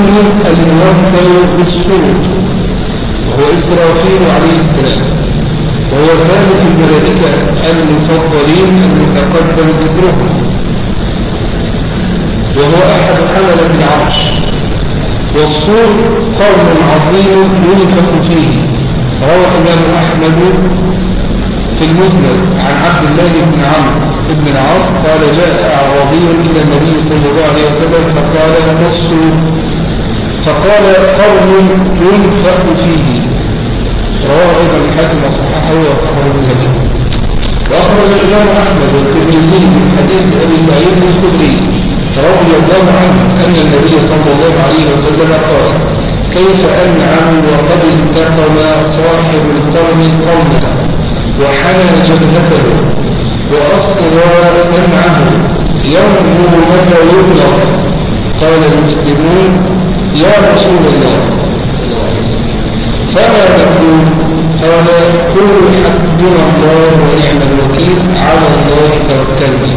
ومنهم الموكل بالصوت وهو إسرافيل عليه السلام وهو ثالث الملائكة المفضلين المتقدم ذكرهم وهو أحد حملة العرش والصور قول عظيم ينفخ فيه روى الإمام أحمد في المسند عن عبد الله بن عمرو بن العاص قال جاء أعرابي إلى النبي صلى الله عليه وسلم فقال نص فقال قوم ينفق فيه. رواه أيضا الحاكم وصححه وأخبره بالهدي وأخرج الإمام أحمد والترمذي من حديث أبي سعيد الخدري رضي الله عنه أن النبي صلى الله عليه وسلم قال كيف أنعم وقد التقم صاحب القرن قومه وحنى جبهته وأصغى سمعه ينظر متى يبلغ؟ قال المسلمون يا رسول الله. فما تقول قال قل حسبنا الله ونعم الوكيل على الله توكلنا.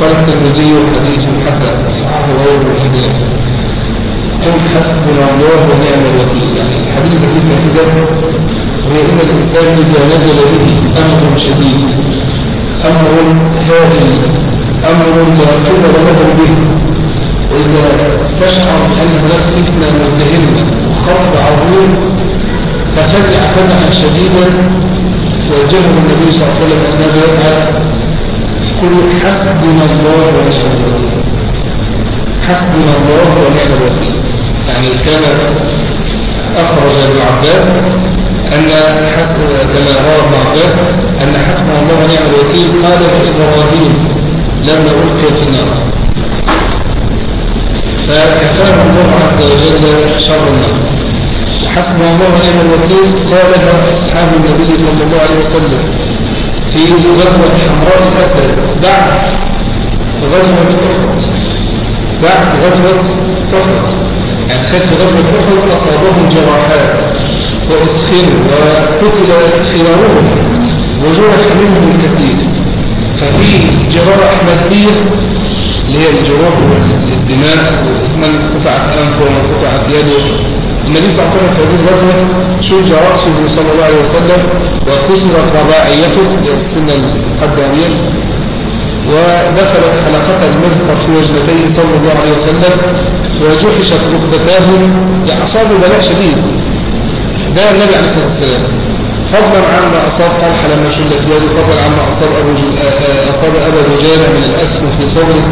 قال الترمذي حديث حسن. صححه غير الهداية. قل حسبنا الله ونعم الوكيل. يعني الحديث ده فيه فائده وهي إن الإنسان إذا نزل به أمر شديد أمر هائل أمر لا قبل له به. وإذا استشعر بأن هناك فتنة متهمة وخطر عظيم ففزع فزعا شديدا وجهه النبي صلى الله عليه وسلم أنه يفعل قل حسبنا الله ونعم الوكيل. حسبنا الله ونعم الوكيل. يعني كان أخرج ابن عباس أن حسب كما روى ابن عباس أن حسبنا الله ونعم الوكيل قال إبراهيم لما ألقي في النار. فكفاه الله عز وجل شر النار وحسبنا الله ونعم الوكيل. قالها أصحاب النبي صلى الله عليه وسلم في غزوة حمراء الأسد بعد غزوة أحد. بعد غزوة أحد. يعني خد في غزوة أحد أصابهم جراحات وأسخنوا وقتل خيارهم وجرح منهم الكثير ففي جراح مادية اللي هي الجراح والدماء من قطعت أنفه ومن قطعت يده النبي صلى الله عليه وسلم في هذه الغزوة شج رأسه صلى الله عليه وسلم وكسرت رباعيته السنة القدامية ودخلت حلقة المغفر في وجنتيه صلى الله عليه وسلم وجحشت ركبتاه لأصابه بلاء شديد. ده النبي عليه الصلاة والسلام. فضلا عما أصاب طلحة لما شلت يده. فضلا عما أصاب أبو جل... أصاب أبا رجالة من الأسف في صدره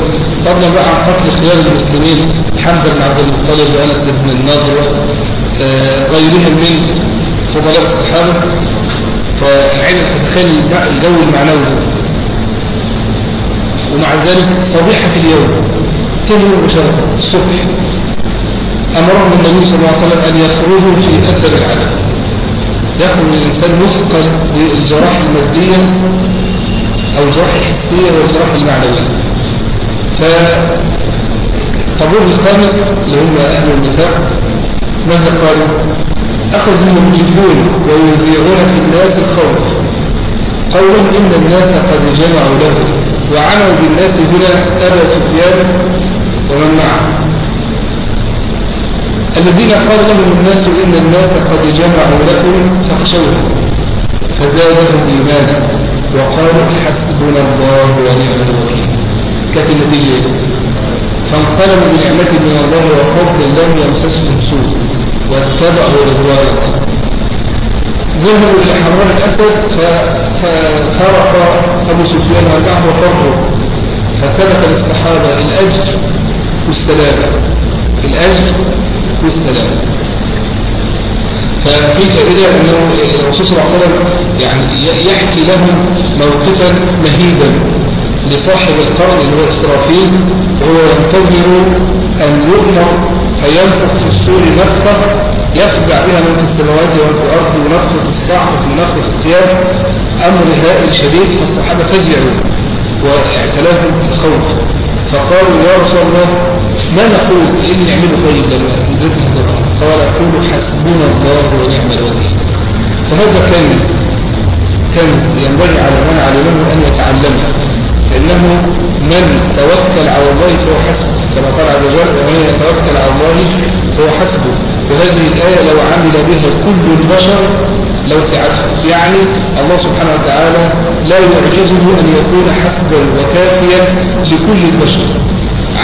فضلا بقى عن قتل خيار المسلمين حمزة بن عبد المطلب وأنس بن النضر غيرهم من فضلاء الصحابة. فالعين تتخيل الجو المعنوي ومع ذلك صبيحة اليوم تاني يوم مشاركة الصبح أمرهم النبي صلى الله عليه وسلم أن يخرجوا في أثر العالم يخرج الإنسان مثقل بالجراح المادية أو الجراح الحسية والجراح المعنوية. فالطابور الخامس اللي هم أهل النفاق ماذا قالوا؟ أخذوا يرجفون ويذيعون في الناس الخوف. قولا إن الناس قد جمعوا له وعنوا بالناس هنا أبا سفيان ومن معه. الذين قال لهم الناس إن الناس قد جمعوا لكم فاخشوهم فزادهم إيمانا وقالوا حسبنا الله ونعم الوكيل. النتيجة فانقلبوا بنعمة من الله وفضل لم يمسسهم سوء واتبعوا رضوان الله. ذهبوا إلى حرام الأسد ففرق أبو سفيان والبعض وفرقوا فثبت للصحابة الأجر والسلامة. الأجر والسلامة ففي فائدة أنه الرسول صلى الله عليه وسلم يعني يحكي لهم موقفا مهيبا لصاحب القرن اللي هو إسرافيل وهو ينتظر أن يؤمر فينفخ في السور نفخة يفزع بها من في السماوات ومن في الأرض ونفخة الصعق في نفخة القيام. أمر هائل شديد فالصحابة فزعوا واعتلاهم الخوف. فقالوا يا رسول الله ما نقول إيه اللي نعمله طيب ندركنا هذا قال قولوا حسبنا الله ونعم الوكيل. فهذا كنز؟ كنز ينبغي على من علمه أن يتعلمه. فإنه من توكل على الله فهو حسبه. كما قال عز وجل ومن يتوكل على الله فهو حسبه. وهذه الآية لو عمل بها كل البشر لو سعته يعني الله سبحانه وتعالى لا يعجزه أن يكون حسبا وكافيا لكل البشر.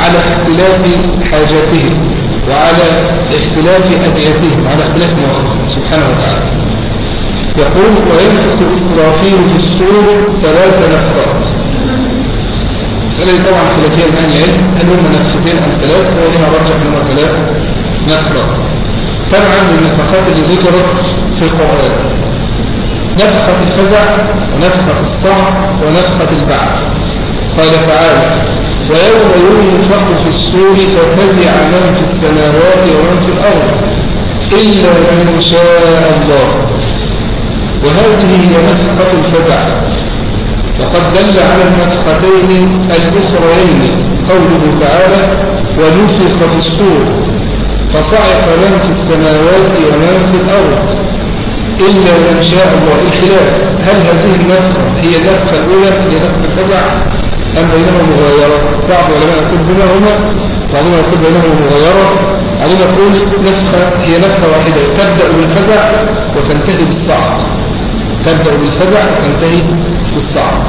على اختلاف حاجاتهم وعلى اختلاف أدعيتهم وعلى اختلاف مواقفهم سبحانه وتعالى. يقول وينفخ إسرافيل في السور ثلاث نفخات المسألة دي طبعا خلافية أهل العلم هل هم نفختين أم ثلاث؟ هو هنا رجح أنهم ثلاث نفخات طبعا النفخات اللي ذكرت في القرآن نفخة الفزع ونفخة الصعق ونفخة البعث. قال تعالى ويوم ينفخ في السور ففزع من في السماوات ومن في الأرض إلا من شاء الله. وهذه هي نفخة الفزع. وقد دل على النفختين الأخرين قوله تعالى ونفخ في السور فصعق من في السماوات ومن في الأرض إلا من شاء الله. الخلاف هل هذه النفخة هي النفخة الأولى؟ هي نفخة الفزع؟ أم بينهما مغايرة بعض العلماء يقول بينهما بعضهم يقول بينهما مغايرة بعضهم يقول نفخة هي نفخة واحدة. تبدأ بالفزع وتنتهي بالصعق تبدأ بالفزع وتنتهي بالصعق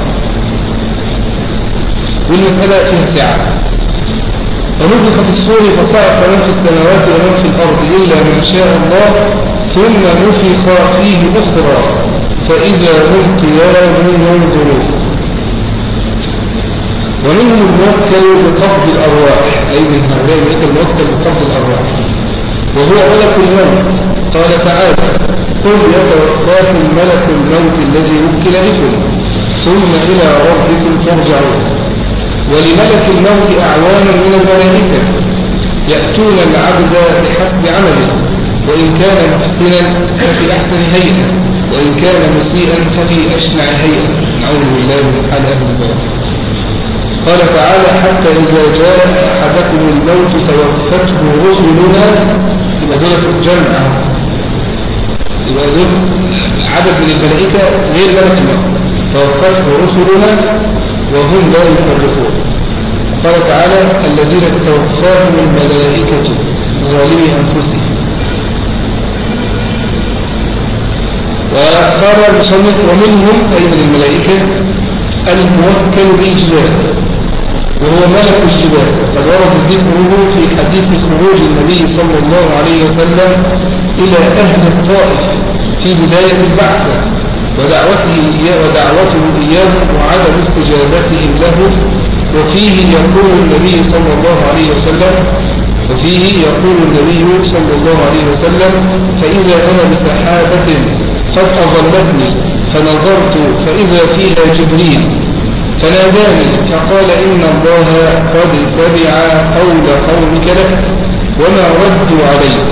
والمسألة فيها سعة. ونفخ في السور فصعق من في السماوات ومن في الأرض إلا من شاء الله ثم نفخ فيه أخرى فإذا هم قيام ينظرون. ومنهم الموكل بقبض الأرواح أي من هؤلاء الملك الموكل بقبض الأرواح. وهو ملك الموت. قال تعالى قل يتوفاكم ملك الموت الذي وكل بكم ثم إلى ربكم ترجعون. ولملك الموت أعوان من الملائكة. يأتون العبد بحسب عمله وإن كان محسنا ففي أحسن هيئة وإن كان مسيئا ففي أشنع هيئة. نعوذ بالله من حال أهل الباب قال تعالى حتى إذا جاء أحدكم الموت توفته رسلنا يبقى دولة جمع يبقى دول عدد من الملائكة غير ملك الموت توفته رسلنا وهم لا يفرقون. قال تعالى الذين تتوفاهم الملائكة ظالمي أنفسهم. وقال المصنف ومنهم أي من الملائكة الموكل بالجبال وهو ملك الجبال. قد ورد ذكره في حديث خروج النبي صلى الله عليه وسلم إلى أهل الطائف في بداية البعثة ودعوته إياه ودعوته إياه وعدم استجابتهم له وفيه يقول النبي صلى الله عليه وسلم وفيه يقول النبي صلى الله عليه وسلم فإذا أنا بسحابة قد أظلتني فنظرت فإذا فيها جبريل فناداني فقال إن الله قد سمع قول قومك لك وما ردوا عليك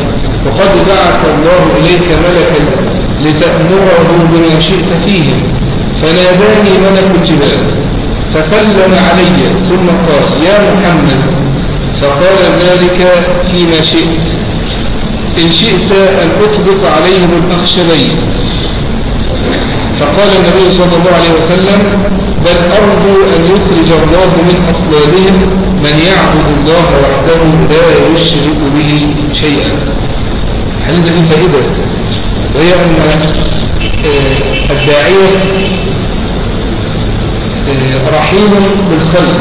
وقد بعث الله إليك ملكا لتأمره بما شئت فيهم فناداني ملك الجبال فسلم علي ثم قال يا محمد فقال ذلك فيما شئت إن شئت أن أطبق عليهم الأخشبين فقال النبي صلى الله عليه وسلم بل أرجو أن يخرج الله من أصلابهم من يعبد الله وحده لا يشرك به شيئا. حديث في فائدة وهي أن الداعية رحيم بالخلق.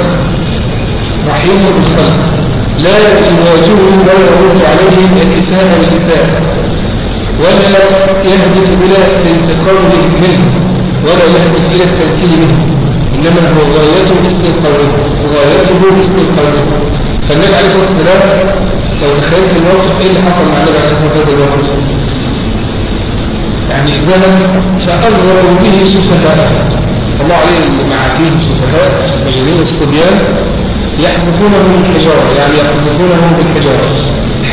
رحيم بالخلق. لا يواجهه ولا يرد عليه الإساءة بالإساءة ولا يهدف إلى الانتقام منه ولا يهدف إلى التنكيل منه. إنما هو غايته استنقاذه غايته استنقاذه فالنبي عليه الصلاة والسلام لو تخيلت الموقف إيه اللي حصل مع النبي عليه الصلاة والسلام يعني ذهب فأغروا به سفهاء. الله عليه المعاتين السفهاء مجانين الصبيان يحذفونه بالحجارة يعني يحذفونه بالحجارة.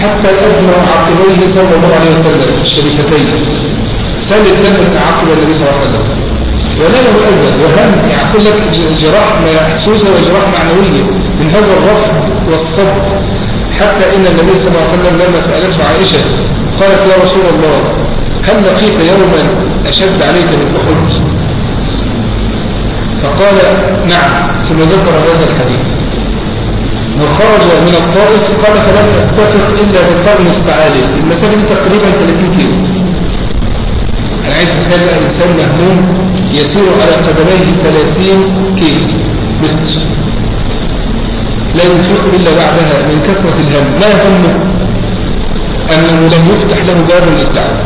حتى أدنى عقبيه صلى الله عليه وسلم الشريفتين سلت لهم عقب النبي صلى الله عليه وسلم. ولا له أذى وهم لك جراح محسوسة وجراح معنوية من هذا الرفض والصد. حتى إن النبي صلى الله عليه وسلم لما سألته عائشة قالت يا رسول الله هل لقيت يوما أشد عليك من أحد فقال نعم ثم ذكر هذا الحديث. وخرج من الطائف قال فلم أستفق إلا بقرن استعالي المسافة دي تقريبا 30 كيلو. أنا عايز أتخيل إنسان مهموم يسير على قدميه 30 كيلو متر. لا ينفق إلا بعدها من كثرة الهم. ما همه أنه لم يفتح له باب للدعوة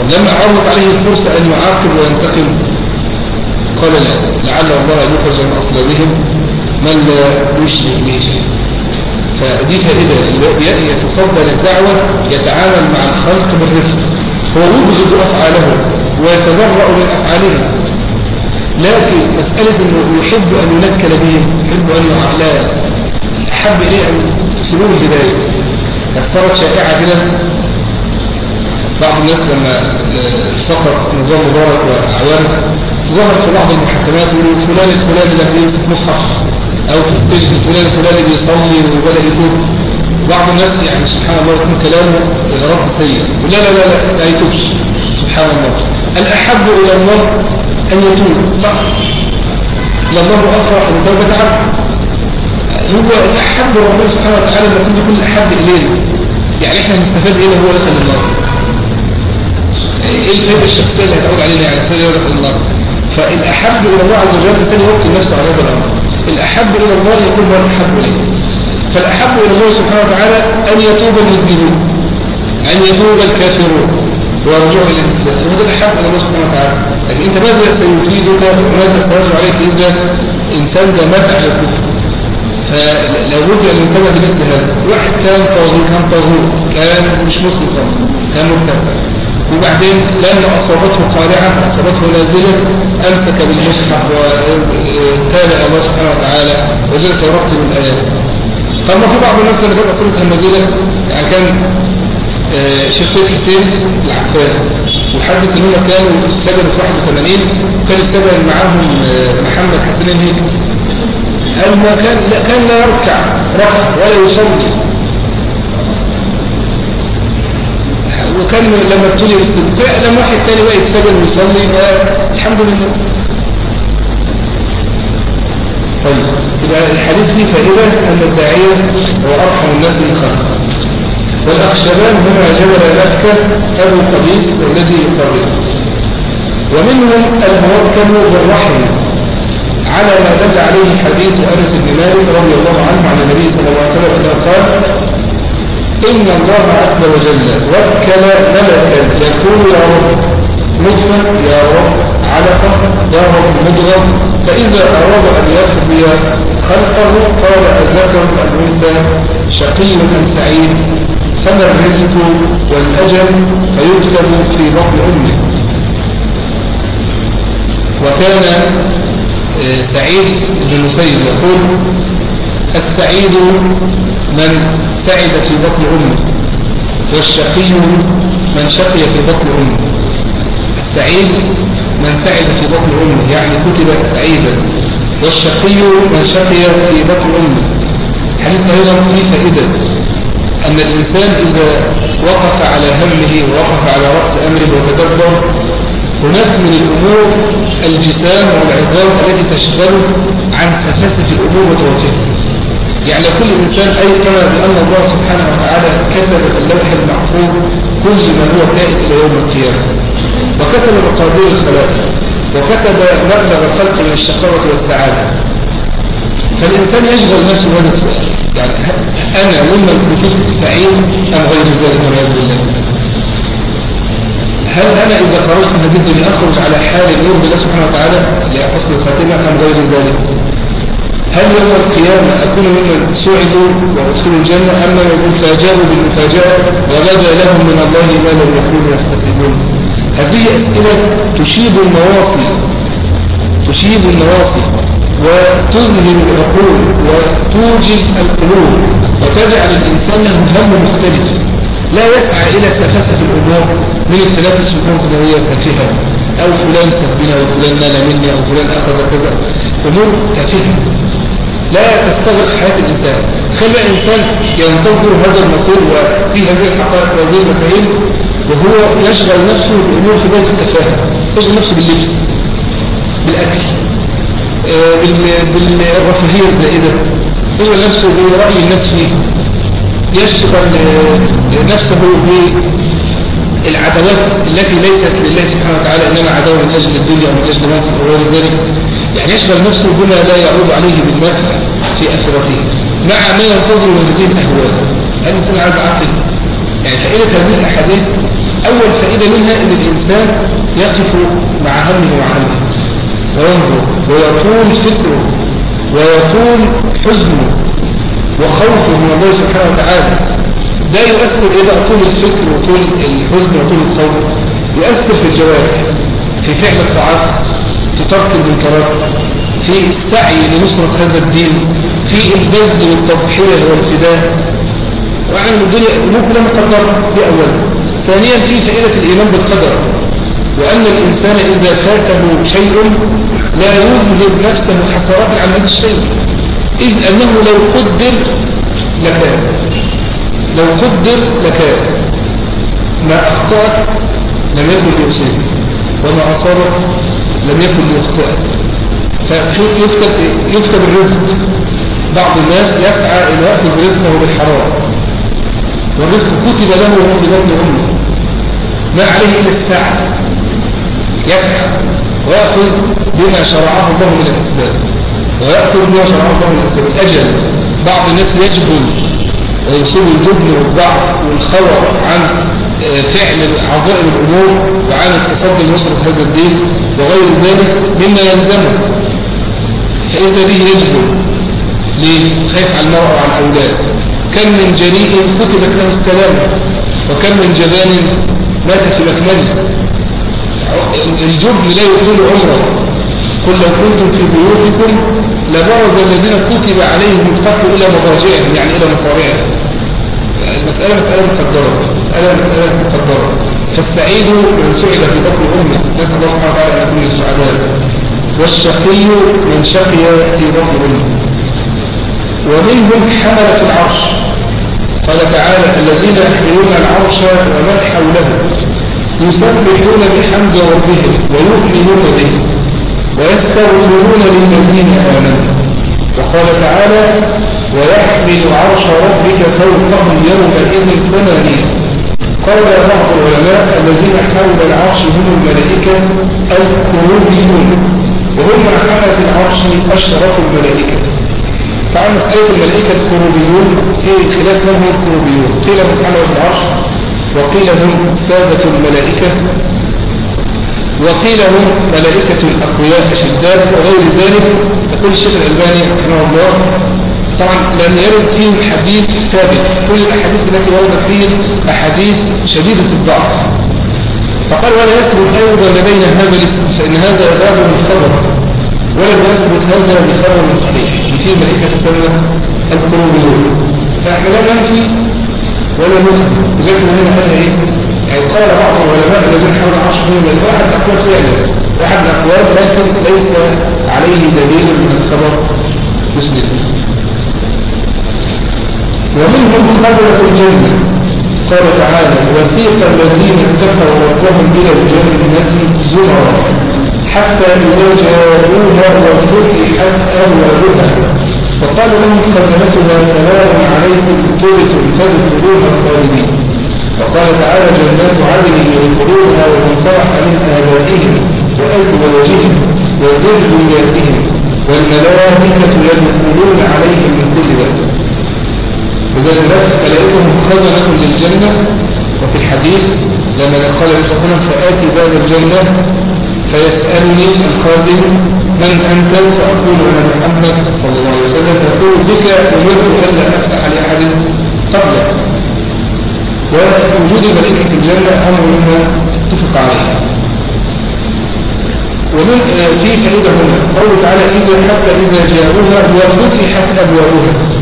ولما عرضت عليه الفرصة أن يعاقب وينتقم. قال لا لعل الله أن يخرج من أصلابهم من لا يشرك به شيء فدي فائدة يتصدى للدعوة يتعامل مع الخلق بالرفق هو يبغض أفعاله ويتبرأ من أفعالهم لكن مسألة أنه يحب أن ينكل بهم يحب أن لا أحب إليه أن تسلوه الهداية قد صارت شائعة كده. بعض الناس لما سقط نظام مبارك وأعوانه ظهر في بعض المحكمات يقولوا فلان الفلاني لم يمسك مصحف أو في السجن فلان الفلاني بيصلي وبدأ يتوب. بعض الناس يعني سبحان الله يكون كلامه غرض سيء. لا لا لا لا لا يتوبش. سبحان الله. الأحب إلى الله أن يتوب. صح. لله أفرح بتوبة عبد. هو الأحب ربنا سبحانه وتعالى المفروض يكون الأحب إلينا. يعني إحنا نستفاد إيه هو دخل النار؟ إيه الفائدة الشخصية اللي هتعود علينا يعني؟ يدخل النار فالأحب إلى الله عز وجل الإنسان يوكل نفسه على هذا الأمر الأحب إلى الله يكون هو الأحب إليه. فالأحب إلى الله سبحانه وتعالى أن يتوب المذنبون أن يتوب الكافرون ويرجعوا إلى الإسلام. وهذا الأحب إلى الله سبحانه وتعالى. لكن أنت ماذا سيفيدك وماذا سيرجع عليك إذا إنسان ده مات على الكفر؟ فلا بد أن ينتبه بمثل هذا. واحد كان طاغوت كان طاغوت كان مش مسلم خالص كان مرتد وبعدين لما أصابته قارعة أصابته نازلة أمسك بالمصحف وتابع الله سبحانه وتعالى وجلس يرتب الآيات طب ما في بعض الناس لما كانت أصابتها النازلة يعني كان شيخ سيد حسين العفان وحدث إن هم كانوا سجنوا في 81 وكان يتسجن معاهم محمد حسين هيك. قال ما كان لا كان لا يركع ركع ولا يصلي. وكان لما ابتلي بالاستغفاء لما واحد تاني بقى يتسجن ويصلي. الحمد لله. طيب يبقى الحديث فيه فائدة أن الداعية هو أرحم الناس للخلق والأخشبان هما جبل مكة أبو قبيس الذي يقرب. ومنهم الموكل بالرحم على ما دل عليه حديث أنس بن مالك رضي الله عنه عن النبي صلى الله عليه وسلم أنه قال إن الله عز وجل وكل ملكا يقول يا رب نطفة يا رب علقة يا رب مضغة فإذا أراد أن يخبي خلقه قال الذكر الأنثى شقي أم سعيد. فما الرزق والأجل؟ فيكتب في بطن أمه. وكان سعيد بن المسيب يقول السعيد من سعد في بطن أمه والشقي من شقي في بطن أمه. السعيد من سعد في بطن أمه يعني كتب سعيدا. والشقي من شقي في بطن أمه. حديث أيضا فيه فائدة أن الإنسان إذا وقف على همه ووقف على رأس أمره وتدبر هناك من الأمور الجسام والعظام التي تشغله عن سفاسف الأمور وتوافقها يعني كل إنسان أيقن بأن الله سبحانه وتعالى كتب في اللوح المحفوظ كل ما هو كائن إلى يوم القيامة. وكتب مقادير الخلائق. وكتب مبلغ الخلق من الشقاوة والسعادة. فالإنسان يشغل نفسه هذا السؤال يعني أنا ممن كتبت سعيد أم غير ذلك والعياذ بالله. هل أنا إذا خرجت من هذه الدنيا أخرج على حال يرضي الله سبحانه وتعالى؟ لحسن الخاتمة أم غير ذلك. هل يوم القيامة أكون ممن سعدوا وأدخلوا الجنة أما يقول فاجأوا بالمفاجأة وبدأ لهم من الله ما لم يكونوا يحتسبون؟ هذه أسئلة تشيب النواصي تشيب النواصي وتذهب العقول وتوجل القلوب وتجعل الإنسان له هم مختلف. لا يسعى إلى سفاسة الأمور من التنافس الأمور الدنيوية تافهة. أو فلان سبنا أو فلان نال مني أو فلان أخذ كذا. أمور تافهة. لا تستغرق حياة الإنسان. خلى الإنسان ينتظر هذا المصير وفي هذه الحقائق وهذه المفاهيم وهو يشغل نفسه بأمور في بيت التفاهة يشغل نفسه باللبس بالأكل آه، بالرفاهية الزائدة. يشغل نفسه برأي الناس فيه. يشغل آه، نفسه بالعدوات التي ليست لله سبحانه وتعالى إنما عداوة من أجل الدنيا ومن أجل مصر وغير ذلك. يعني يشغل نفسه بما لا يعود عليه بالنفع في آخرته. مع ما ينتظر من هذه الأهوال الإنسان عايز عقل يعني فائدة هذه الأحاديث أول فائدة منها أن الإنسان يقف مع همه وعمله. وينظر ويطول فكره ويطول حزنه وخوفه من الله سبحانه وتعالى. ده يؤثر بقى طول الفكر وطول الحزن وطول الخوف. يؤثر في الجوارح في فعل الطاعات في ترك المنكرات في السعي لنصرة هذا الدين في البذل والتضحية والفداء. وعن الدنيا ممكن مقدرة دي أولا ثانيا في فائدة الإيمان بالقدر. وأن الإنسان إذا فاته شيء لا يذهب نفسه حسرات عن هذا الشيء. إذ أنه لو قدر لكان. لو قدر لكان. ما أخطأك لم يكن ليصيب وما أصابك لم يكن ليخطئك فشوف يكتب يكتب الرزق. بعض الناس يسعى إلى يأخذ رزقه بالحرام. والرزق كتب له في بطن أمه. ما عليه إلا السعي. يسعى. ويأخذ بما شرعه الله من الأسباب. ويأخذ بما شرعه الله من الأسباب. الأجل. بعض الناس يجبن ويصيب الجبن والضعف والخور عن فعل عظائم الأمور وعن التصدي لنصرة هذا الدين وغير ذلك مما يلزمه. فإذا به يجبن ليه؟ خايف على المرأة وعلى الأولاد. كم من جريء كتبت له السلام وكم من جبان مات في مكمله. الجبن لا يطول عمره. قل لو كنتم في بيوتكم لبرز الذين كتب عليهم القتل إلى مضاجعهم يعني إلى مصارعهم. المسألة مسألة مقدرة. مسألة مسألة مقدرة. فالسعيد من سعد في بطن أمه. نسأل الله سبحانه وتعالى أن يكون السعداء والشقي من شقي في بطن أمه. ومنهم حملة العرش. قال تعالى الذين يحملون العرش ومن حوله يسبحون بحمد ربهم ويؤمنون به ويستغفرون للذين آمنوا. وقال تعالى ويحمل عرش ربك فوقهم يومئذ ثمانية قال بعض العلماء الذين حول العرش هم الملائكة الكروبيون وهم مع حملة العرش أشرف الملائكة. طبعا مسألة الملائكة الكروبيون في خلاف من هم الكروبيون قيل من حملة العرش وقيل هم سادة الملائكة. وقيل هم ملائكة الأقوياء أشداء وغير ذلك. يقول الشيخ الألباني رحمه الله طبعا لم يرد فيهم حديث ثابت. كل الأحاديث التي وردت فيهم أحاديث شديدة الضعف. فقال ولا يثبت أيضا لدينا هذا الاسم فإن هذا باب من خبر ولم يثبت هذا بخبر صحيح. في ملائكة تسمى القلوبيون فإحنا لا ننفي ولا نثبت لذلك هنا قال إيه؟ يعني قال بعض العلماء الذين حول العرش فيهم واحد اقوال فعلا. واحد الأقوال لكن ليس عليه دليل من الخبر. مسلم. ومنهم خزنة الجنة قال تعالى وسيق الذين اتقوا ربهم إلى الجنة زمرا حتى إذا جاءوها وفتحت أبوابها. وقال لهم خزنتها سلام عليكم طولتم فادخلوها خالدين وقال تعالى جنات عدن يدخلونها ومن صلح من آبائهم وأزواجهم وذرياتهم والملائكة يدخلون عليهم ومنهم خزنة للجنة. وفي الحديث لما قال النبي صلى الله عليه وسلم فآتي باب الجنة فيسألني الخازن من أنت فأقول أنا محمد صلى الله عليه وسلم. فيقول بك أمرت ألا أفتح لأحد قبلك. ووجود ملائكة الجنة أمر مما اتفق عليه. ومن آه، في فائدة هنا. قوله تعالى إذا حتى إذا جاءوها وفتحت أبوابها.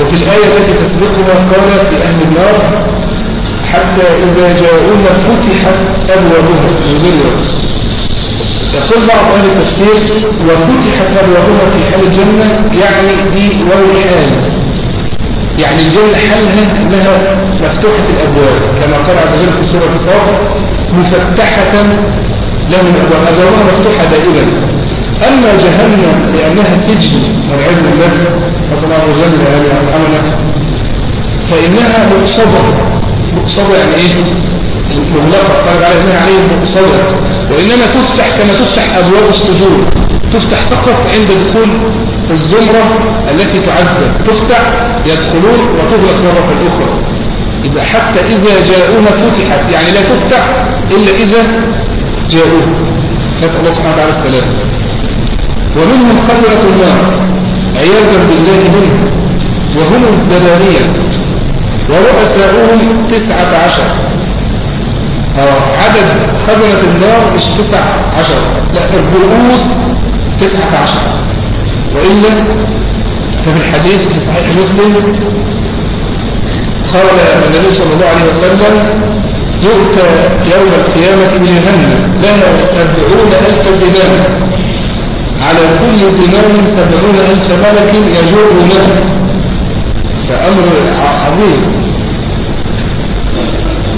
وفي الآية التي تسبقها قال في أهل النار حتى إذا جاءوها فتحت أبوابها وزرت يقول بعض أهل التفسير وفتحت أبوابها في حال الجنة يعني دي واو حال يعني الجنة حالها أنها مفتوحة الأبواب. كما قال عز وجل في سورة الصاد مفتحة لهم الأبواب. أبوابها مفتوحة دائما. أما جهنم لأنها سجن والعياذ بالله نسأل الله عز وجل أن يرحمنا. فإنها مقصدة. مقصدة يعني إيه؟ مغلقة. قال تعالى إنها عليه مقصدة. وإنما تفتح كما تفتح أبواب السجود. تفتح فقط عند دخول الزمرة التي تعذب تفتح يدخلون وتغلق مرة أخرى. يبقى حتى إذا جاءوها فتحت يعني لا تفتح إلا إذا جاءوها. نسأل الله سبحانه وتعالى السلام ومنهم خزنة النار عياذا بالله منهم وهم الزبانية. ورؤساؤهم تسعة عشر. آه عدد خزنة النار مش تسعة عشر لا الرؤوس تسعة عشر. وإلا ففي الحديث في صحيح مسلم قال النبي صلى الله عليه وسلم يؤتى يوم القيامة بجهنم لها سبعون ألف على كل زمان سبعون ألف ملك يجرونه فأمر عظيم.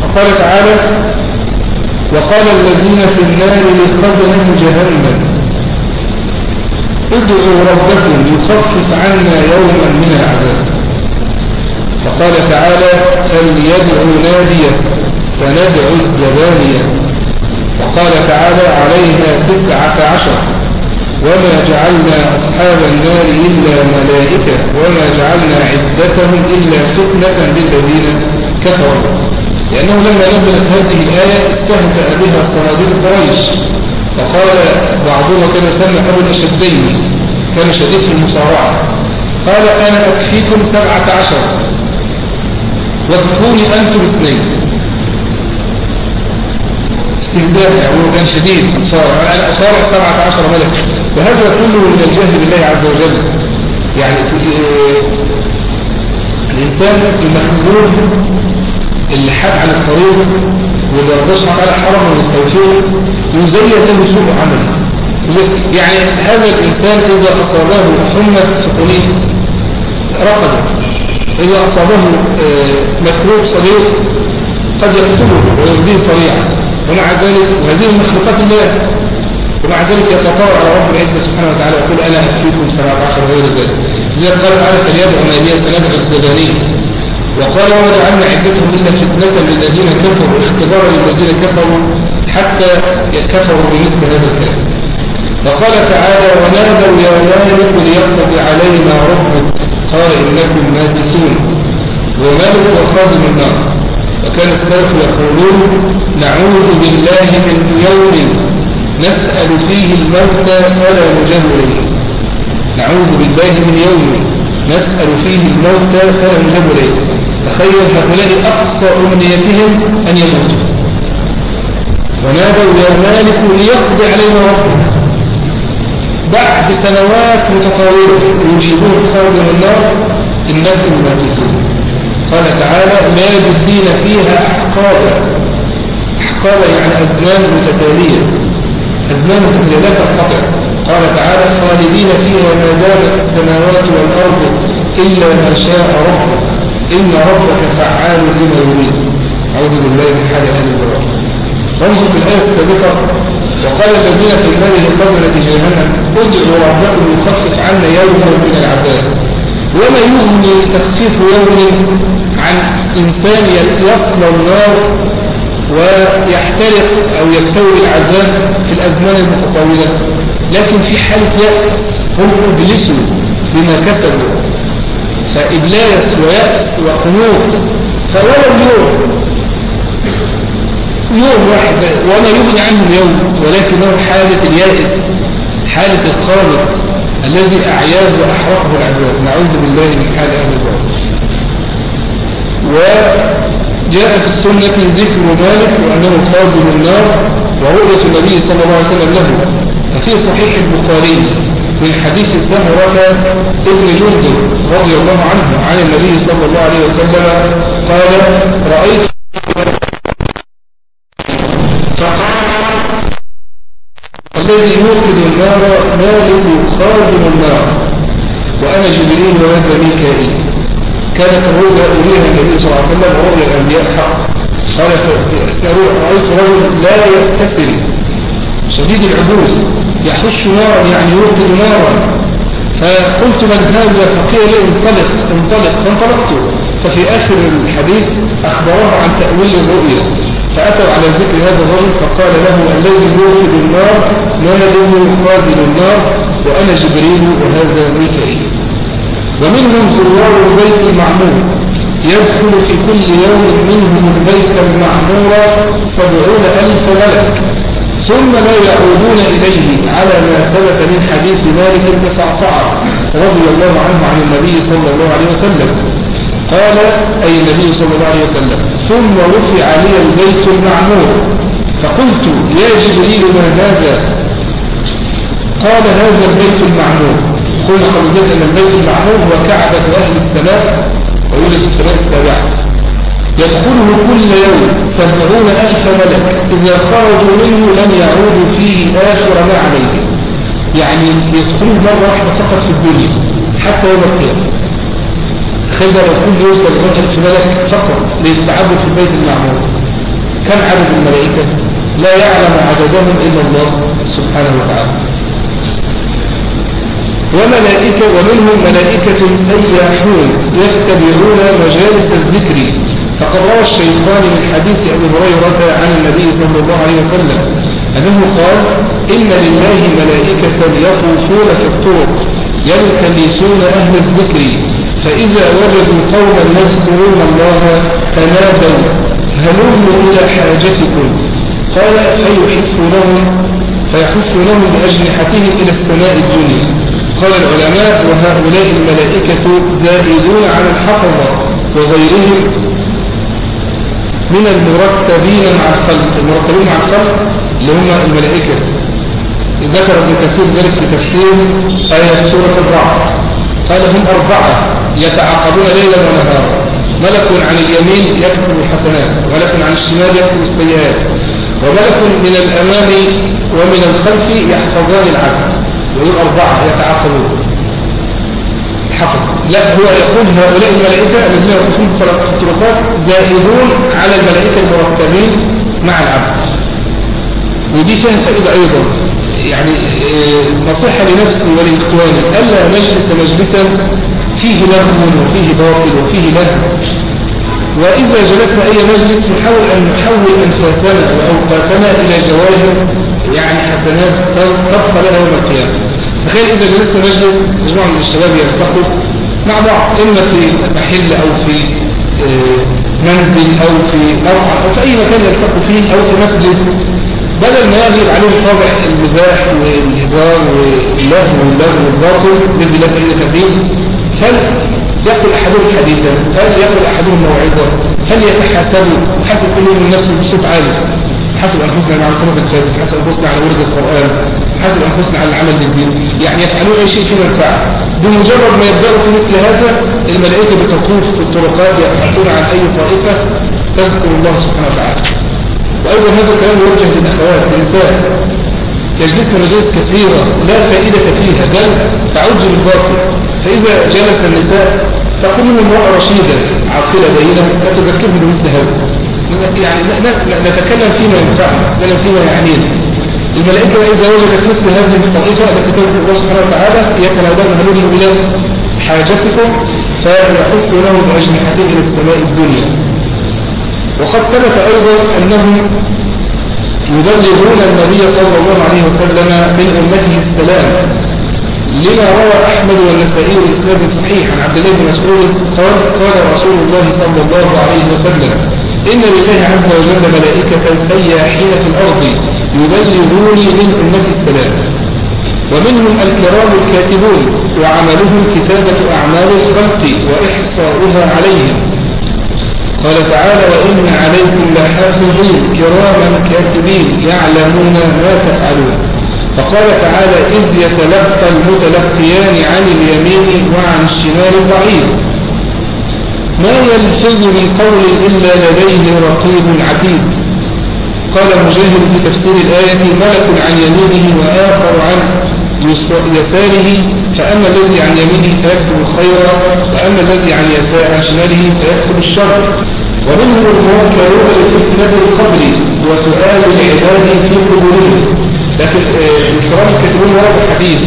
وقال تعالى وقال الذين في النار لخزنة جهنم ادعوا ربكم يخفف عنا يوما من العذاب. فقال تعالى فليدعوا ناديا سندعو الزبانية. وقال تعالى عليها تسعة عشر. وما جعلنا أصحاب النار إلا ملائكة وما جعلنا عدتهم إلا فتنة للذين كفروا. لأنه لما نزلت هذه الآية استهزأ بها صناديق قريش. فقال بعضهم كان يسمى أبو الأشدين كان شديد في المصارعة. قال أنا أكفيكم سبعة عشر واكفوني أنتم اثنين. استهزاء يعني هو كان شديد. مصارع أنا أصارع سبعة عشر ملك. وهذا كله من الجهل بالله عز وجل. يعني الإنسان المخذول اللي حاد عن الطريق واللي ربنا سبحانه وتعالى حرمه من التوفيق يزين له سوء عمله. يعني هذا الإنسان إذا أصابه حمى سخونية رفض إذا أصابه آه، مكروب صغير قد يقتله ويرضيه صريعا ومع ذلك وهذه مخلوقات الله. ومع ذلك يتطاول على رب العزة سبحانه وتعالى ويقول أنا أكفيكم 17 غير ذلك لذلك قال تعالى فليدعو ناديا سندعو الزبانين. وقال وما جعلنا عدتهم إلا فتنة للذين كفروا اختبارا للذين كفروا حتى كفروا بمثل هذا الكلام وقال تعالى ونادوا يا مالك ليقضي علينا ربك. قال إنكم ماكثون ومالك وخازن النار. وكان السلف يقولون نعوذ بالله من يوم نسأل فيه الموتى فلا إليه نعوذ بالله من يوم نسأل فيه الموتى فلا إليه تخيل هؤلاء أقصى أمنيتهم أن يموتوا. ونادوا يا مالك ليقضي علينا ربك. بعد سنوات متطاولة يجيبون خازن النار إنكم ماكثون قال تعالى لابثين فيها أحقابا. أحقابا يعني أزمان متتالية أزمان متتالية لا تنقطع. قال تعالى خالدين فيها ما دامت السماوات والأرض إلا ما شاء ربك. إن ربك فعال لما يريد. أعوذ بالله من حال أهل البراء. وانظر في الآية السابقة. وقال الذين في النار لخزنة جهنم ادعوا ربكم يخفف عنا يوما من العذاب. وما يغني تخفيف يوم عن إنسان يصل النار ويحترق أو يكتوي العذاب في الأزمان المتطاولة. لكن في حالة يأس هم أبلسوا بما كسبوا. فإبلاس ويأس وقنوط. فولو يوم يوم واحد وما يغني عنهم يوم ولكنه حالة اليائس حالة القانط. الذي أعياه وأحرقه العذاب. نعوذ بالله من حال أهل البعد وجاء في السنة ذكر مالك وأنه خازن النار ورؤية النبي صلى الله عليه وسلم له. ففي صحيح البخاري من حديث سمرة ابن جندب رضي الله عنه عن النبي صلى الله عليه وسلم قال رأيت الذي يوقد النار مالك خازن النار. وأنا جبريل وهذا ميكائيل. كانت الرؤيا أوليها النبي صلى الله عليه وسلم ورؤيا الأنبياء حق. قال فأسألوا رأيت رجل لا يتسل شديد العبوس يحش نارا يعني يوقد نارا. فقلت من هذا؟ فقيل لي انطلق. انطلق. فانطلقت. ففي آخر الحديث أخبره عن تأويل الرؤيا. فأتوا على ذكر هذا الرجل فقال له الذي يوقد النار ماله خازن النار وأنا جبريل وهذا ميكائيل. ومنهم زوار البيت المعمور يدخل في كل يوم منهم البيت المعمور سبعون ألف ملك ثم لا يعودون إليه على ما ثبت من حديث مالك بن صعصعة رضي الله عنه عن النبي صلى الله عليه وسلم. قال أي النبي صلى الله عليه وسلم؟ ثم رفع لي البيت المعمور. فقلت يا جبريل ما هذا قال هذا البيت المعمور. قلنا خرجت أن البيت المعمور هو كعبة أهل السماء ويوجد في السماء السابعة. يدخله كل يوم سبعون ألف ملك. إذا خرجوا منه لم يعودوا فيه آخر ما عليه. يعني يدخلوه مرة واحدة فقط في الدنيا حتى يوم القيامة. تخيل لو كل يوم سبعون ألف ملك فقط للتعبد في البيت المعمور. كم عدد الملائكة؟ لا يعلم عددهم إلا الله سبحانه وتعالى. وملائكة ومنهم ملائكة سياحون يتبعون مجالس الذكر. فقد روى الشيخان من حديث أبي هريرة عن النبي صلى الله عليه وسلم أنه قال إن لله ملائكة يطوفون في الطرق يلتمسون أهل الذكر فإذا وجدوا قوما يذكرون الله تنادوا هلموا إلى حاجتكم؟ قال فيحفونهم فيحفونهم بأجنحتهم إلى السماء الدنيا. قال العلماء وهؤلاء الملائكة زائدون على الحفظة وغيرهم من المرتبين مع الخلق. المرتبين مع الخلق اللي هم الملائكة. ذكر ابن كثير ذلك في تفسير آية سورة الرعد. قال هم أربعة. يتعاقبون ليلا ونهارا. ملك عن اليمين يكتب الحسنات وملك عن الشمال يكتب السيئات وملك من الأمام ومن الخلف يحفظان العبد. ويقول أربعة يتعاقبون. حفظ. لا هو يقول هؤلاء الملائكة الذين يقفون في الطرقات زائدون على الملائكة المرتبين مع العبد. ودي فيها فائدة أيضا. يعني آه، نصيحة لنفسي ولإخواني ألا نجلس مجلسا فيه لغو وفيه باطل وفيه لهو. وإذا جلسنا أي مجلس نحاول أن نحول أنفاسنا وأوقاتنا إلى جواهر يعني حسنات تبقى لنا يوم القيامة. تخيل إذا جلسنا مجلس مجموعة من الشباب يلتقوا مع بعض إما في محل أو في آه، منزل أو في أوعى أو في أي مكان يلتقوا فيه أو في مسجد. بدل ما يغلب عليهم طابع المزاح والهزار واللهو واللغو والباطل الذي لا فائدة فيه فليقل أحدهم حديثا فليقل أحدهم موعظة فليتحاسبوا حسب كل من نفسه بصوت عالي. حسب أنفسنا على صلاة الفجر حسب أنفسنا على ورد القرآن حسب أنفسنا على العمل للدين يعني يفعلون أي شيء فيه منفعة بمجرد ما يبدأوا في مثل هذا الملائكة بتطوف في الطرقات يبحثون عن أي طائفة تذكر الله سبحانه وتعالى. وأيضا هذا الكلام يوجه للأخوات للنساء. يجلسن مجالس كثيرة لا فائدة فيها بل تعج بالباطل فإذا جلس النساء تقوم من امرأة رشيدة عاقلة بينة فتذكرهم بمثل هذا. يعني نتكلم فيما ينفعنا نتكلم فيما يعنينا. الملائكة إذا وجدت مثل هذه الطائفة التي تذكر الله سبحانه وتعالى يتنادون هلوهم إلى حاجتكم فيحس له بأجنحتهم إلى السماء الدنيا. وقد ثبت أيضا أنهم يبلغون النبي صلى الله عليه وسلم من أمته السلام لما روى أحمد والنسائي الإسناد صحيح عن عبد الله بن مسعود قال قال رسول الله صلى الله عليه وسلم إن لله عز وجل ملائكة سياحين في الأرض يبلغوني من أمة السلام ومنهم الكرام الكاتبون وعملهم كتابة أعمال الخلق وإحصاؤها عليهم. قال تعالى وإن عليكم لحافظين كراما كاتبين يعلمون ما تفعلون. فقال تعالى إذ يتلقى المتلقيان عن اليمين وعن الشمال ضعيف ما يلفظ من قول إلا لديه رقيب عتيد. قال مجاهد في تفسير الآية ملك عن يمينه وآخر عن يساره فأما الذي عن يمينه فيكتب الخير وأما الذي عن يسار شماله فيكتب الشر. ومنهم الموكلون لفتنة القبر وسؤال العباد في قبورهم. لكن آه، الكرام الكاتبون ورد حديث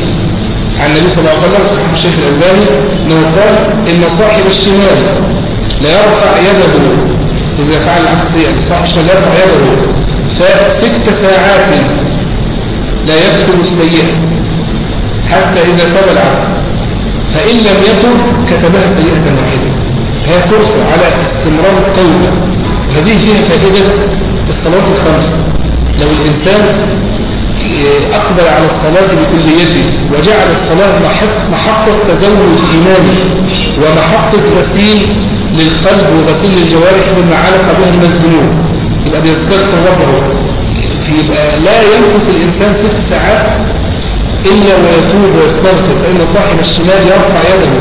عن النبي صلى الله عليه وسلم صحيح الشيخ الألباني أنه قال إن صاحب الشمال لا يرفع يده إذا فعل العبد سيئا. صاحب الشمال لا يرفع يده. فست ساعات لا يكتب السيئة حتى إذا تاب العبد فإن لم يتب كتبها سيئة واحدة. هي فرصة على استمرار التوبة هذه فيها فائدة الصلاة الخمس. لو الإنسان أقبل على الصلاة بكليته وجعل الصلاة محطة تزود إيماني ومحطة غسيل للقلب وغسيل للجوارح مما علق من الذنوب. يبقى بيستغفر ربه. يبقى لا ينقص الإنسان ست ساعات إلا ويتوب ويستغفر فإن صاحب الشمال يرفع يده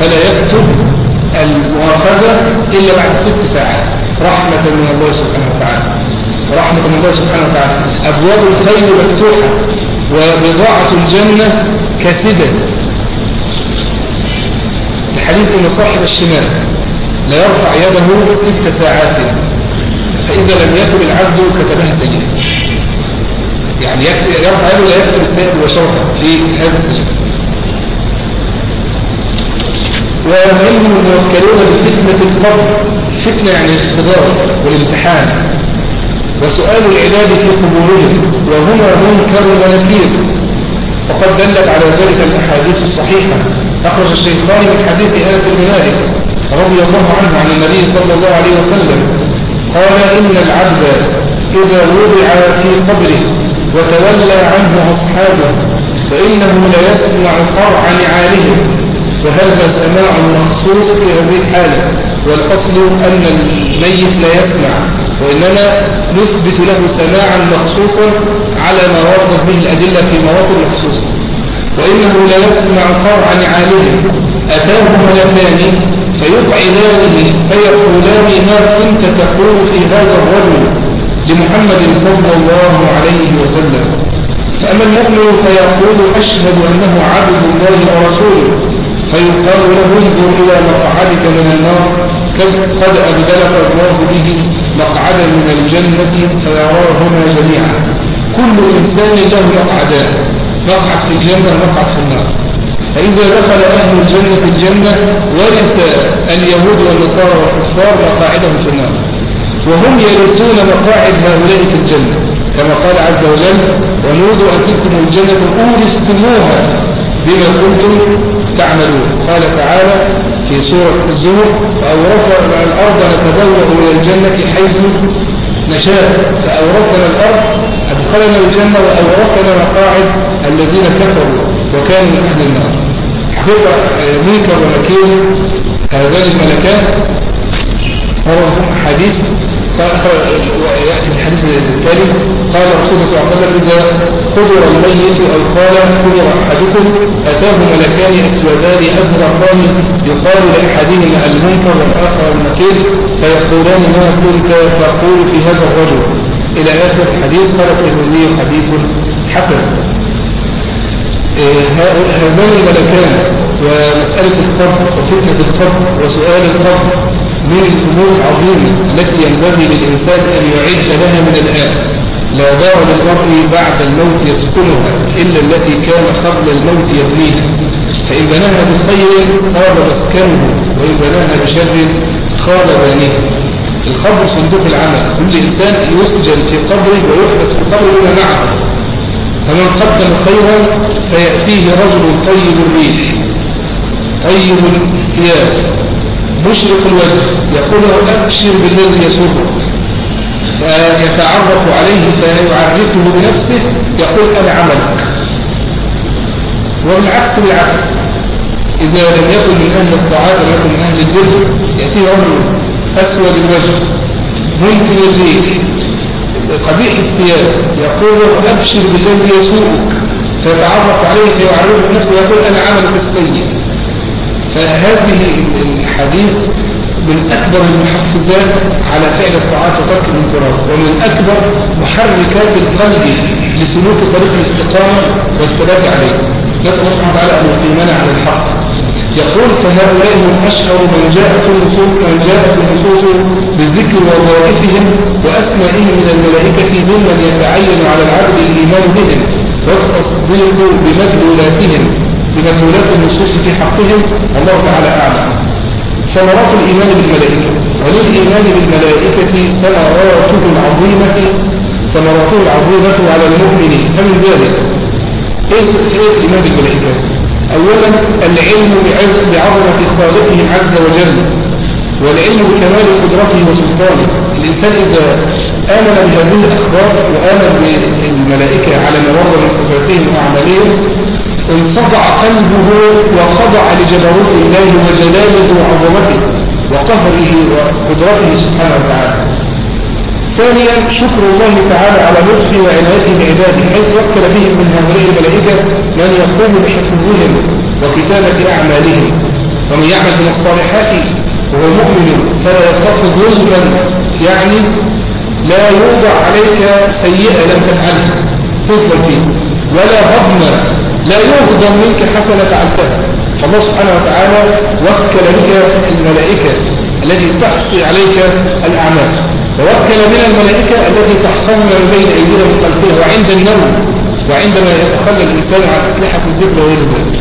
فلا يكتب المؤاخذة إلا بعد ست ساعات. رحمة من الله سبحانه وتعالى. ورحمة من الله سبحانه وتعالى. أبواب الخير مفتوحة وبضاعة الجنة كاسدة الحديث أن صاحب الشمال لا يرفع يده ست ساعات فإذا لم يكن العبد كتبها سيئة يعني يرفع يده لا يكتب السيئة مباشرة في هذا السجن. ومنهم الموكلون بفتنة القبر فتنة يعني الاختبار والامتحان. وسؤال العباد في قبورهم وهما منكر ونكير وقد دلت على ذلك الأحاديث الصحيحة. أخرج الشيخان من حديث أنس بن مالك رضي الله عنه عن النبي صلى الله عليه وسلم قال إن العبد إذا وضع في قبره وتولى عنه أصحابه فإنه ليسمع قرع نعالهم. وهذا سماع مخصوص في هذه الحالة والأصل أن الميت لا يسمع. وإنما نثبت له سماعا مخصوصا على ما وردت به الأدلة في مواطن مخصوصة. وإنه لا يسمع قرع نعالهم أتاه ملكان فيقعدانه فيقولان ما كنت تقول في هذا الرجل لمحمد صلى الله عليه وسلم. فأما المؤمن فيقول أشهد أنه عبد الله ورسوله. فيقال له انظر إلى مقعدك من النار قد أبدلك الله به مقعدا من الجنة فيراهما جميعا. كل إنسان له مقعدان مقعد في الجنة ومقعد في النار. فإذا دخل أهل الجنة الجنة ورث اليهود والنصارى والكفار مقاعدهم في النار. وهم يرثون مقاعد هؤلاء في الجنة. كما قال عز وجل ونودوا أن تلكم الجنة أورثتموها بما كنتم تعملون. قال تعالى في سورة الزمر وأورثنا الأرض نتبوأ من الجنة حيث نشاء. فأورثنا الأرض أدخلنا الجنة وأورثنا مقاعد الذين كفروا وكانوا من أهل النار. حقيقة منكر ونكير هذان الملكان. هو حديث ويأتي الحديث التالي قال رسول الله صلى الله عليه وسلم إذا قدر الميت أو قال قدر أحدكم أتاه ملكان أسودان أزرقان يقال لأحدهما المنكر والآخر المكير فيقولان ما كنت تقول في هذا الرجل. إلى آخر الحديث قال الترمذي حديث حسن. إيه، هذان الملكان ومسألة القبر وفتنة القبر وسؤال القبر من الأمور العظيمة التي ينبغي للإنسان أن يعد لها من الآن. لا دار للمرء بعد الموت يسكنها إلا التي كان قبل الموت يبنيها. فإن بناها بخير طاب مسكنه وإن بناها بشر خاب بانيه القبر صندوق العمل. كل إنسان يسجن في قبره ويحبس في قبره معه. فمن قدم خيرا سيأتيه رجل طيب الريح طيب الثياب. مشرق الوجه يقول له أبشر بالذي يسرك فيتعرف عليه فيعرفه بنفسه يقول أنا عملك. والعكس بالعكس. إذا لم يكن من أهل الطاعات ولم يكن من أهل البر يأتيه رجل أسود الوجه ممكن الريح قبيح الثياب يقول أبشر بالذي يسوءك فيتعرف عليه فيعرفه بنفسه يقول أنا عملك السيء. فهذه الحديث من أكبر المحفزات على فعل الطاعات وترك المنكرات ومن أكبر محركات القلب لسلوك طريق الاستقامة والثبات عليه. نسأل الله سبحانه وتعالى أن يقيمنا على الحق. يقول فهؤلاء هم أشهر من جاءت النصوص من جاءت النصوص بالذكر ووظائفهم وأسمائهم من الملائكة ممن يتعين على العبد الإيمان بهم والتصديق بمدلولاتهم بمدلولات النصوص في حقهم. الله تعالى أعلم. ثمرات الإيمان بالملائكة. وللإيمان بالملائكة ثمراته العظيمة ثمراته العظيمة على المؤمنين فمن ذلك إيه الإيمان بالملائكة. أولا العلم بعظمة خالقهم عز وجل والعلم بكمال قدرته وسلطانه. الإنسان إذا آمن بهذه الأخبار وآمن بالملائكة على ما ورد من صفاتهم وأعمالهم انصدع قلبه وخضع لجبروت الله وجلاله وعظمته وقهره وقدرته سبحانه وتعالى. ثانيا شكر الله تعالى على لطفه وعنايته بعباده حيث وكل بهم من هؤلاء الملائكة من يقوم بحفظهم وكتابة أعمالهم. ومن يعمل من الصالحات وهو مؤمن فلا يخاف ظلما يعني لا يوضع عليك سيئة لم تفعلها تظلم فيه ولا هضم لا يهضم منك حسنة فعلتها. فالله سبحانه وتعالى وكل بك الملائكة التي تحصي عليك الأعمال. ووكل من الملائكة التي تحفظنا من بين أيدينا من خلفها وعند النوم وعندما يتخلى الإنسان عن أسلحة الذكر وغير ذلك.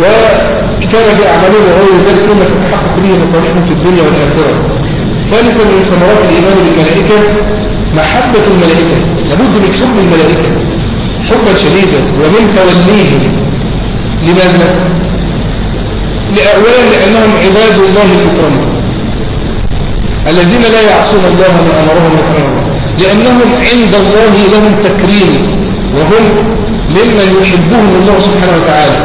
وكان في أعمالهم وغير ذلك مما تتحقق به مصالحهم في الدنيا والآخرة. ثالثا من ثمرات الإيمان بالملائكة محبة الملائكة. لابد من حب الملائكة. حبا شديدا ومن توليهم. لماذا؟ لأولا لأنهم عباد الله المكرمين. الذين لا يعصون الله ما أمرهم ويفعلون لأنهم عند الله لهم تكريم وهم ممن يحبهم الله سبحانه وتعالى.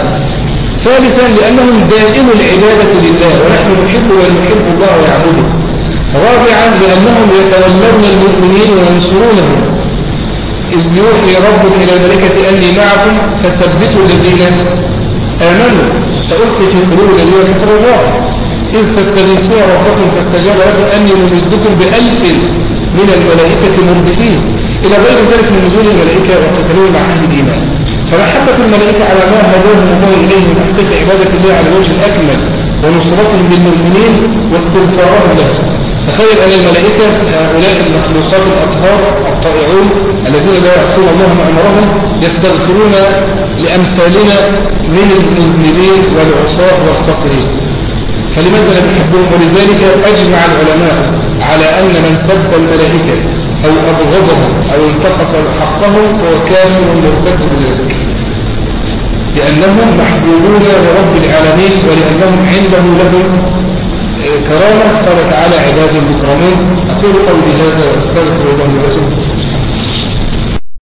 ثالثا لأنهم دائم العبادة لله ونحن نحب ونحب الله ويعبده. رابعا لأنهم يتولون المؤمنين وينصرونهم. إذ يوحي ربك إلى الملكة أني معكم فثبتوا الذين آمنوا. سألقي في قلوب الذين كفروا الله. إذ تستغيثون ربكم فاستجاب لكم أني ممدكم بألف من الملائكة مردفين. إلى غير ذلك من نزول الملائكة وقتلهم مع أهل الإيمان. فمحبة الملائكة على ما هداهم الله إليه من تحقيق عبادة الله على الوجه الأكمل ونصرتهم للمؤمنين واستغفارهم لهم. تخيل أن الملائكة هؤلاء المخلوقات الأطهار الطائعون الذين لا يعصون الله ما أمرهم يستغفرون لأمثالنا من المذنبين والعصاة والخاسرين. فلماذا لم يحبهم؟ ولذلك أجمع العلماء على أن من سب الملائكة أو أبغضهم أو انتقص حقهم فهو كافر مرتد بذلك. لأنهم محبوبون لرب العالمين ولأنهم عنده لهم كرامة قال تعالى عباد المكرمين أقول قولي هذا وأستغفر الله ولكم.